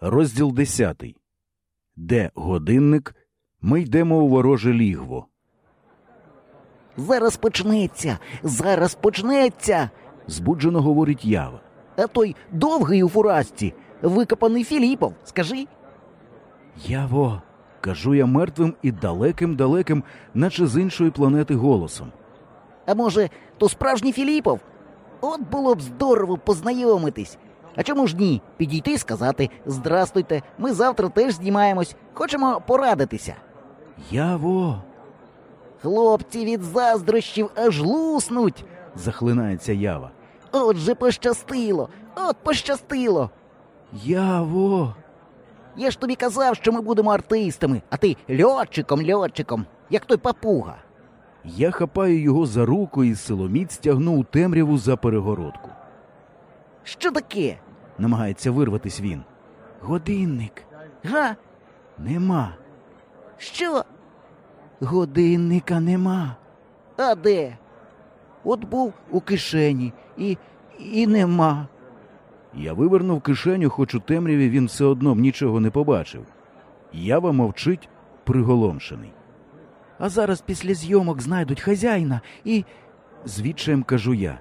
Розділ десятий. Де годинник? Ми йдемо у вороже лігво. Зараз почнеться, зараз почнеться. Збуджено говорить ява. А той довгий у фуражці, викопаний Філіпов, скажи. Яво. кажу я мертвим і далеким далеким, наче з іншої планети голосом. А може, то справжній Філіпов? От було б здорово познайомитись. А чому ж ні? Підійти і сказати Здрастуйте, ми завтра теж знімаємось, хочемо порадитися. Яво. Хлопці від заздрощів аж луснуть. захлинається ява. Отже, пощастило, от пощастило. Яво. Я ж тобі казав, що ми будемо артистами, а ти льотчиком, льотчиком, як той папуга. Я хапаю його за руку і силоміць стягну у темряву за перегородку. Що таке? Намагається вирватись він. Годинник. Га? Нема. Що? Годинника нема. А де? От був у кишені і, і нема. Я вивернув кишеню, хоч у темряві він все одно б нічого не побачив. Ява мовчить, приголомшений. А зараз після зйомок знайдуть хазяїна і. звідчаєм кажу я.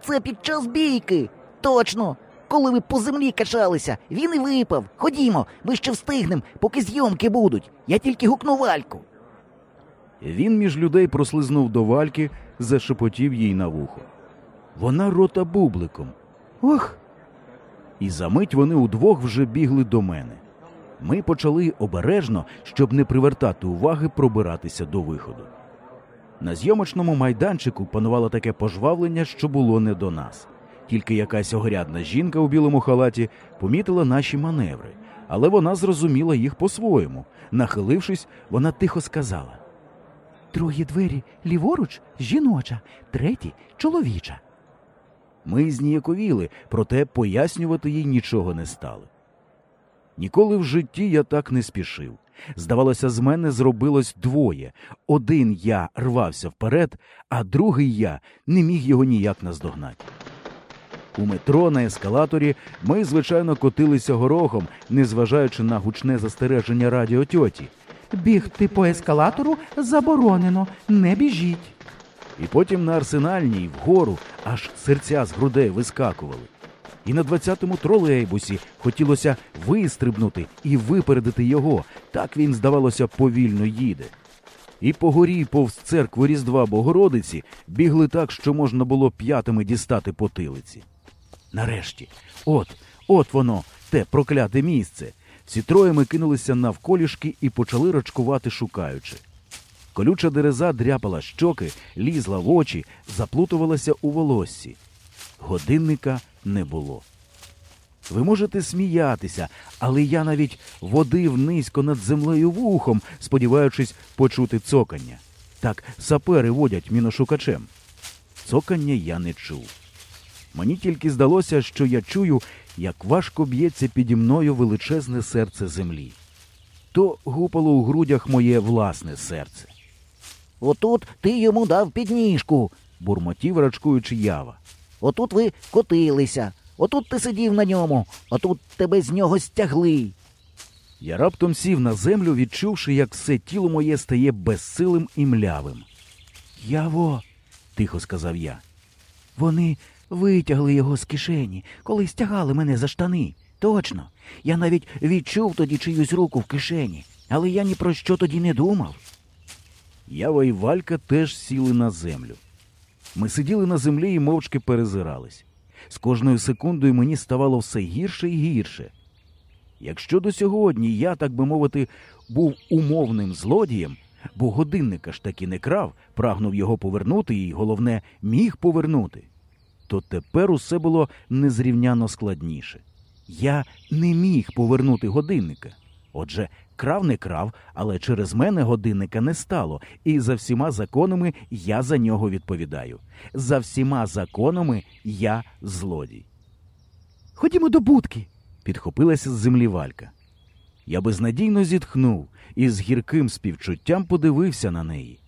Це під час бійки. Точно. Коли ви по землі качалися, він і випав. Ходімо, ми ще встигнем, поки зйомки будуть. Я тільки гукну вальку. Він між людей прослизнув до вальки, зашепотів їй на вухо. Вона рота бубликом. Ох. І за мить вони удвох вже бігли до мене. Ми почали обережно, щоб не привертати уваги, пробиратися до виходу. На зйомочному майданчику панувало таке пожвавлення, що було не до нас. Тільки якась огрядна жінка у білому халаті помітила наші маневри, але вона зрозуміла їх по-своєму. Нахилившись, вона тихо сказала: Другі двері ліворуч жіноча, треті чоловіча. Ми зніяковіли, проте пояснювати їй нічого не стали. Ніколи в житті я так не спішив. Здавалося, з мене зробилось двоє. Один я рвався вперед, а другий я не міг його ніяк наздогнати. У метро на ескалаторі ми, звичайно, котилися горохом, незважаючи на гучне застереження радіотьоті. Бігти по ескалатору заборонено, не біжіть. І потім на арсенальній вгору аж серця з грудей вискакували. І на 20-му тролейбусі хотілося вистрибнути і випередити його. Так він, здавалося, повільно їде. І по горі повз церкву Різдва Богородиці бігли так, що можна було п'ятами дістати потилиці. Нарешті, от, от воно, те прокляте місце. Всі троє ми кинулися навколішки і почали рачкувати, шукаючи. Колюча дереза дряпала щоки, лізла в очі, заплутувалася у волоссі. Годинника не було. Ви можете сміятися, але я навіть водив низько над землею вухом, сподіваючись почути цокання. Так сапери водять міношукачем. Цокання я не чув. Мені тільки здалося, що я чую, як важко б'ється піді мною величезне серце землі. То гупало у грудях моє власне серце. Отут ти йому дав підніжку, бурмотів, рачкуючи ява. отут ви котилися, отут ти сидів на ньому, отут тебе з нього стягли. Я раптом сів на землю, відчувши, як все тіло моє стає безсилим і млявим. Яво, тихо сказав я. Вони витягли його з кишені, коли стягали мене за штани. Точно. Я навіть відчув тоді чиюсь руку в кишені, але я ні про що тоді не думав. Ява і Валька теж сіли на землю. Ми сиділи на землі і мовчки перезирались. З кожною секундою мені ставало все гірше і гірше. Якщо до сьогодні я, так би мовити, був умовним злодієм, бо годинника ж таки не крав, прагнув його повернути і, головне, міг повернути, то тепер усе було незрівняно складніше. Я не міг повернути годинника. Отже, крав не крав, але через мене годинника не стало, і за всіма законами я за нього відповідаю. За всіма законами я злодій. Ходімо до будки, підхопилася з землі Валька. Я безнадійно зітхнув і з гірким співчуттям подивився на неї.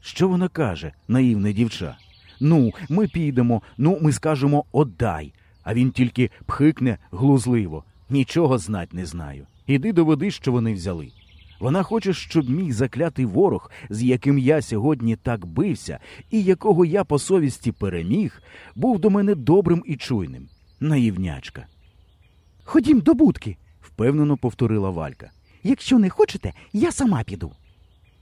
Що вона каже, наївне дівча? Ну, ми підемо, ну, ми скажемо отдай, а він тільки пхикне глузливо. Нічого знать не знаю. Іди доведи, що вони взяли. Вона хоче, щоб мій заклятий ворог, з яким я сьогодні так бився, і якого я по совісті переміг, був до мене добрим і чуйним. Наївнячка. Ходім до будки. Впевнено повторила Валька. Якщо не хочете, я сама піду.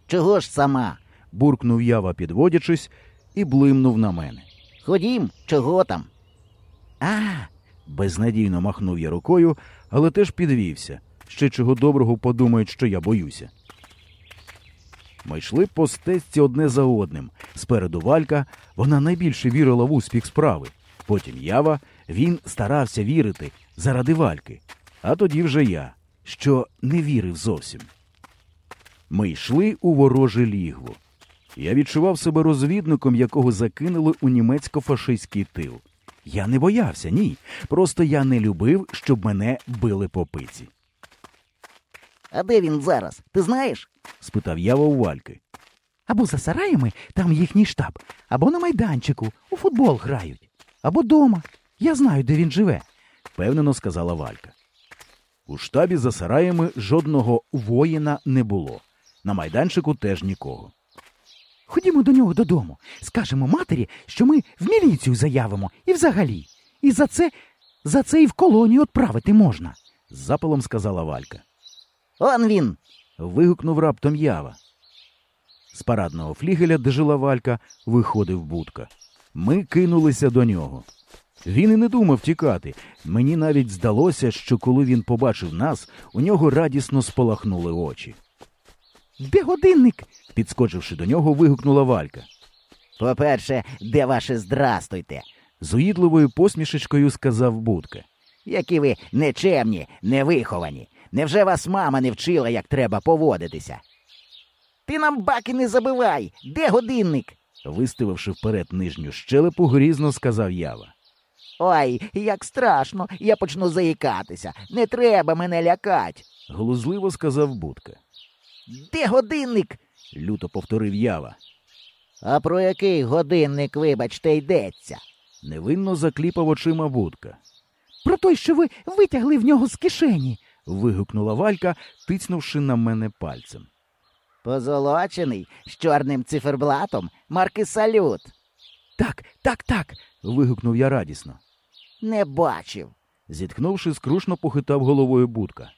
Чого ж сама? Буркнув ява, підводячись, і блимнув на мене. Ходім, чого там? А, Безнадійно махнув я рукою, але теж підвівся. Ще чого доброго подумають, що я боюся. Ми йшли по стежці одне за одним. Спереду Валька, вона найбільше вірила в успіх справи. Потім Ява, він старався вірити заради Вальки. А тоді вже я, що не вірив зовсім. Ми йшли у вороже лігво. Я відчував себе розвідником, якого закинули у німецько-фашистський тил. Я не боявся, ні. Просто я не любив, щоб мене били по пиці. А де він зараз? Ти знаєш? спитав Ява у Вальки. або за сараями, там їхній штаб, або на майданчику, у футбол грають, або дома. Я знаю, де він живе. впевнено сказала Валька. У штабі за сараями жодного воїна не було. На майданчику теж нікого. Ходімо до нього додому. Скажемо матері, що ми в міліцію заявимо і взагалі. І за це, за це і в колонію відправити можна. З запалом сказала Валька. Он він. Вигукнув раптом Ява. З парадного флігеля, де жила Валька, виходив будка. Ми кинулися до нього. Він і не думав тікати. Мені навіть здалося, що коли він побачив нас, у нього радісно спалахнули очі. Де годинник? Підскочивши до нього, вигукнула Валька. По-перше, де ваше здрастуйте? З уїдливою посмішечкою сказав Будка. Які ви нечемні, невиховані. Невже вас мама не вчила, як треба поводитися? Ти нам баки не забивай. Де годинник? Виставивши вперед нижню щелепу, грізно сказав Ява. Ой, як страшно, я почну заїкатися. Не треба мене лякать. Глузливо сказав Будка. Де годинник? Люто повторив Ява. А про який годинник, вибачте, йдеться? Невинно закліпав очима Будка. Про той, що ви витягли в нього з кишені. Вигукнула Валька, тицнувши на мене пальцем. Позолочений з чорним циферблатом марки Салют. Так, так, так. Вигукнув я радісно. Не бачив. Зітхнувши, скрушно похитав головою Будка.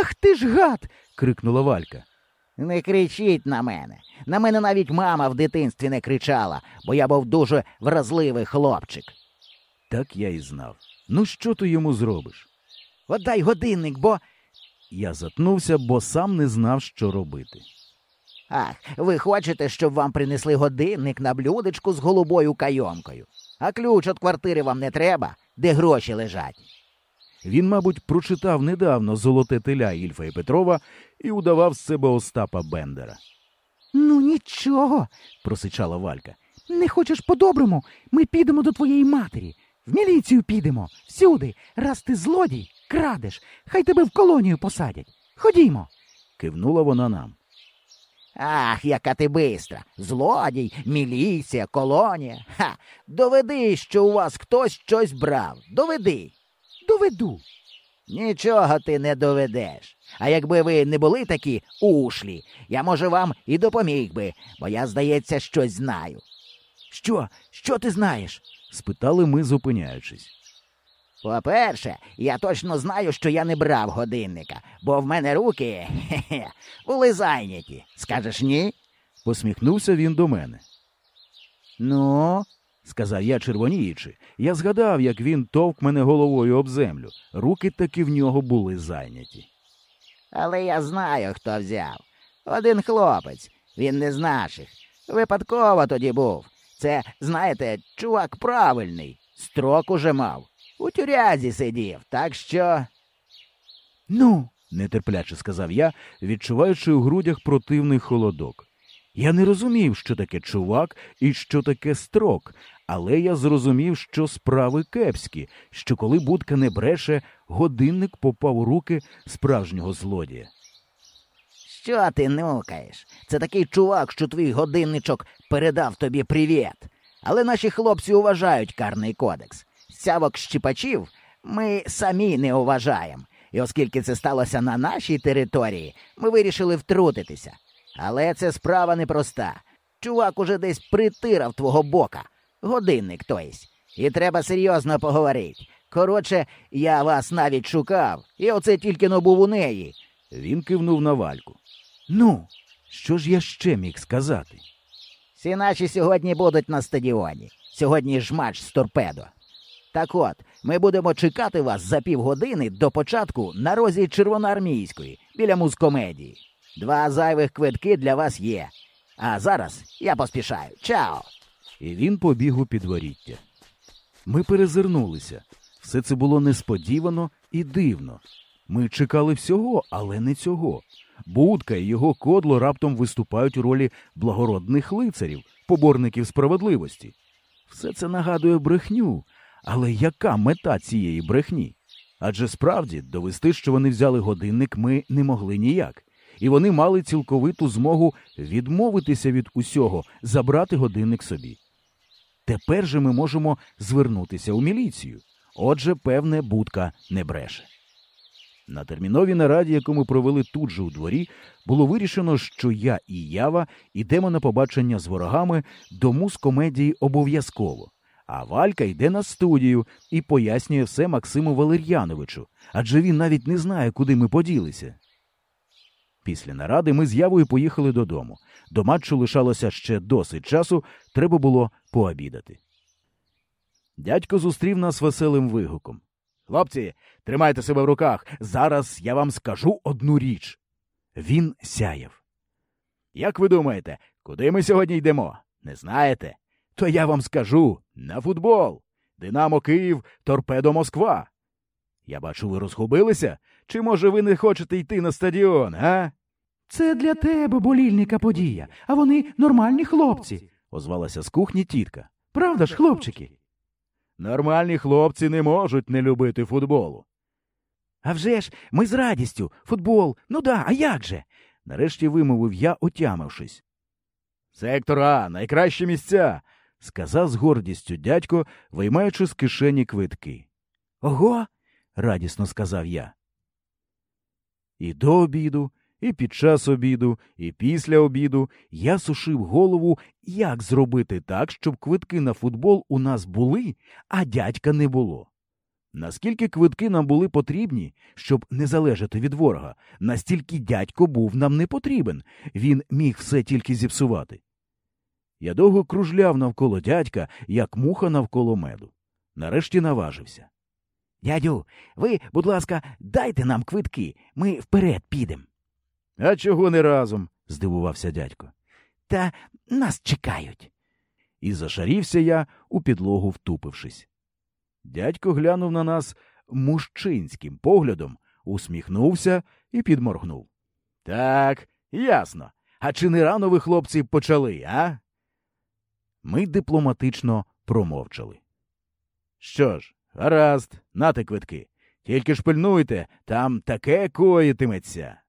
Ах ти ж гад! Крикнула Валька. Не кричіть на мене. На мене навіть мама в дитинстві не кричала, бо я був дуже вразливий хлопчик. Так я і знав. Ну що ти йому зробиш? Отдай годинник, бо. Я затнувся, бо сам не знав, що робити. Ах, ви хочете, щоб вам принесли годинник на блюдечку з голубою кайомкою. А ключ від квартири вам не треба, де гроші лежать. Він, мабуть, прочитав недавно золоте теля Ільфа і Петрова і удавав з себе Остапа Бендера. Ну нічого. Просичала Валька. Не хочеш по-доброму? Ми підемо до твоєї матері. В міліцію підемо. Всюди. Раз ти злодій, крадеш. Хай тебе в колонію посадять. Ходімо. Кивнула вона нам. Ах, яка ти бистра. Злодій, міліція, колонія. Ха. Доведи, що у вас хтось щось брав. Доведи. Доведу. Нічого ти не доведеш. А якби ви не були такі ушлі, я, може, вам і допоміг би, бо я, здається, щось знаю. Що? Що ти знаєш? спитали ми, зупиняючись. По-перше, я точно знаю, що я не брав годинника, бо в мене руки хе-хе, були зайняті. Скажеш ні? Посміхнувся він до мене. Ну, Сказав я, червоніючи. Я згадав, як він товк мене головою об землю. Руки таки в нього були зайняті. але я знаю, хто взяв. Один хлопець, він не з наших. Випадково тоді був. Це, знаєте, чувак правильний. Строк уже мав. У тюрязі сидів, так що. Ну, нетерпляче сказав я, відчуваючи у грудях противний холодок. Я не розумів, що таке чувак і що таке строк, але я зрозумів, що справи кепські, що коли будка не бреше, годинник попав у руки справжнього злодія. Що ти нукаєш? Це такий чувак, що твій годинничок передав тобі привіт. Але наші хлопці уважають карний кодекс. Сявок щіпачів ми самі не уважаємо. І оскільки це сталося на нашій території, ми вирішили втрутитися. Але це справа непроста. Чувак уже десь притирав твого бока. Годинник то єсть. І треба серйозно поговорити. Коротше, я вас навіть шукав, і оце тільки но був у неї. Він кивнув на Вальку. Ну, що ж я ще міг сказати? Всі наші сьогодні будуть на стадіоні. Сьогодні ж матч з торпедо. Так от, ми будемо чекати вас за півгодини до початку на розі червоноармійської біля музкомедії. Два зайвих квитки для вас є. А зараз я поспішаю. Чао! І він побіг у підворіття. Ми перезирнулися. Все це було несподівано і дивно. Ми чекали всього, але не цього. Будка і його кодло раптом виступають у ролі благородних лицарів, поборників справедливості. Все це нагадує брехню. Але яка мета цієї брехні? Адже справді довести, що вони взяли годинник, ми не могли ніяк. І вони мали цілковиту змогу відмовитися від усього, забрати годинник собі. Тепер же ми можемо звернутися у міліцію. Отже, певне, будка не бреше. На терміновій нараді, яку ми провели тут же у дворі, було вирішено, що я і Ява йдемо на побачення з ворогами до музкомедії обов'язково, а Валька йде на студію і пояснює все Максиму Валер'яновичу, адже він навіть не знає, куди ми поділися. Після наради ми з Явою поїхали додому. До матчу лишалося ще досить часу, треба було пообідати. Дядько зустрів нас веселим вигуком. Хлопці, тримайте себе в руках. Зараз я вам скажу одну річ. Він сяяв. Як ви думаєте, куди ми сьогодні йдемо? Не знаєте? То я вам скажу на футбол. Динамо Київ, торпедо Москва. Я бачу, ви розгубилися? Чи, може, ви не хочете йти на стадіон, а? Це для тебе болільника подія, а вони нормальні хлопці. озвалася з кухні тітка. Правда ж, хлопчики? Нормальні хлопці не можуть не любити футболу. А вже ж, ми з радістю. Футбол. Ну да, а як же? Нарешті вимовив я, отямившись. Сектор А, найкращі місця, сказав з гордістю дядько, виймаючи з кишені квитки. Ого. радісно сказав я. І до обіду, і під час обіду, і після обіду я сушив голову, як зробити так, щоб квитки на футбол у нас були, а дядька не було. Наскільки квитки нам були потрібні, щоб не залежати від ворога, настільки дядько був нам не потрібен, він міг все тільки зіпсувати. Я довго кружляв навколо дядька, як муха навколо меду. Нарешті наважився. Дядю, ви, будь ласка, дайте нам квитки, ми вперед підемо. А чого не разом? здивувався дядько. Та нас чекають. І зашарівся я, у підлогу втупившись. Дядько глянув на нас мужчинським поглядом, усміхнувся і підморгнув. Так, ясно. А чи не рано ви, хлопці, почали, а? Ми дипломатично промовчали. Що ж, гаразд, нате квитки. Тільки ж пильнуйте, там таке коїтиметься.